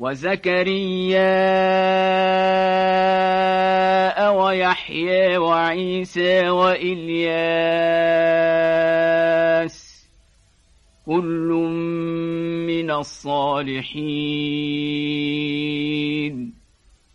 وزكريا ويحيى وعيسى وإلياس. كل من الصالحين.